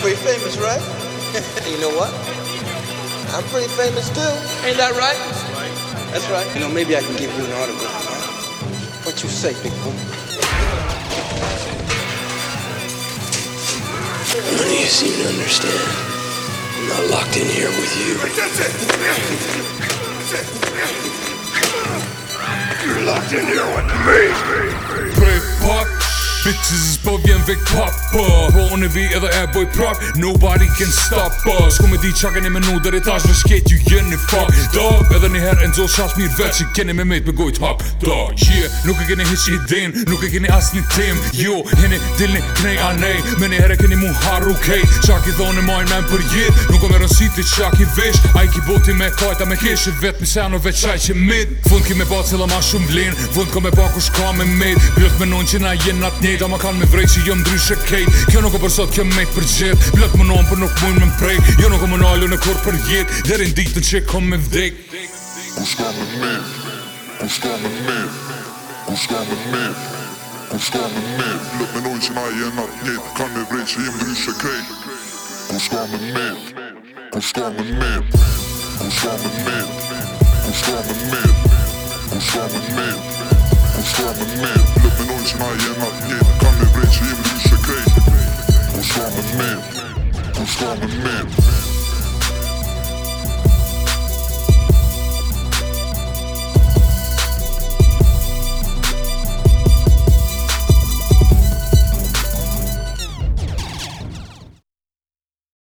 pretty famous, right? you know what? I'm pretty famous too. Ain't that right? That's right. That's right. You know, maybe I can give you an autograph. Right? What you say, big boy? do you seem to understand. I'm not locked in here with you. That's it. You're locked in here with me. Bitches is po vjen vek papa Po unë vi edhe e boj prap Nobody can stop us Ku me di qa keni menu dhe retash me shket ju jeni fuck Dog Edhe njëher e nxol shash mirë vet që keni me mejt me gojt hap Dog Yeah Nuk e keni hiq i din Nuk e keni as një tim Jo Hini dilni knej a nej Me njëher e keni mu harru kej Qa ki dhoni e majnë men për jet Nuk o me rësiti qa ki vesh A i ki boti me kajta me kesh E vet mise anu veç qaj që mit Fund ki me ba cila ma shumë blin Fund ko me ba kush ka me mit me nun që njëta ma kanë me vrej që jëmë dryshe kej Kjo nuk o përsot kjo mejt për gjith Blët më nëmë për nuk mujnë me mprej Jo nuk o më nalu në kur për jet Derin dikë të që kom me vdek Ku shka me me Ku shka me me Ku shka me me Ku shka me me Blët me nojnë që na jenë atë njët Kanë me vrej që jëmë dryshe kej Ku shka me me Ku shka me me Ku shka me me Ku shka me me Ku shka me me Ku shka me me Ku me stronger men.